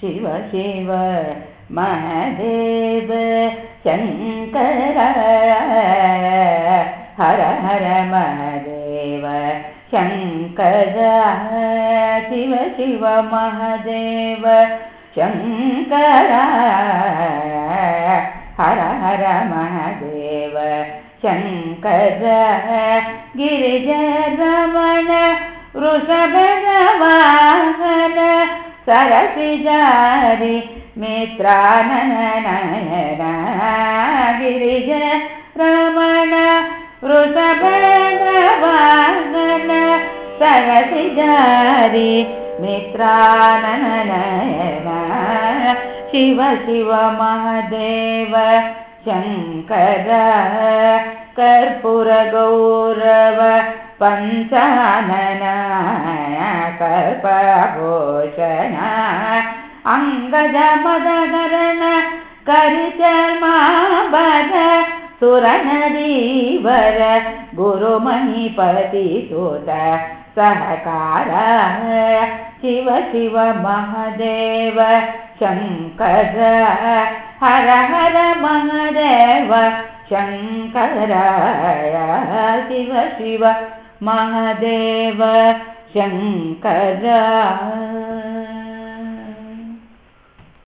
Shiva Shiva Mahadev Shankar Har Har Mahadev Shankar Shiva Shiva Mahadev Shankar Har Har Mahadev Shankar गिरिजरमण वृषभगवाहन सरसिजारि मित्रानननयन गिरिज Ramana वृषभगवाहन सरसिजारि मित्रानननयन Shiva Shiva Mahadev Shankar कर्पूरगौरव पञ्चानन कर्पभूषण अङ्गजमदगरण करिचर्माम्बर सुरनदीवर गुरुमणिपतिसुत Sahakar Shiva Shiva Mahadev Shankar Har Har Mahadev Shankar Shiva Shiva Mahadev Shankar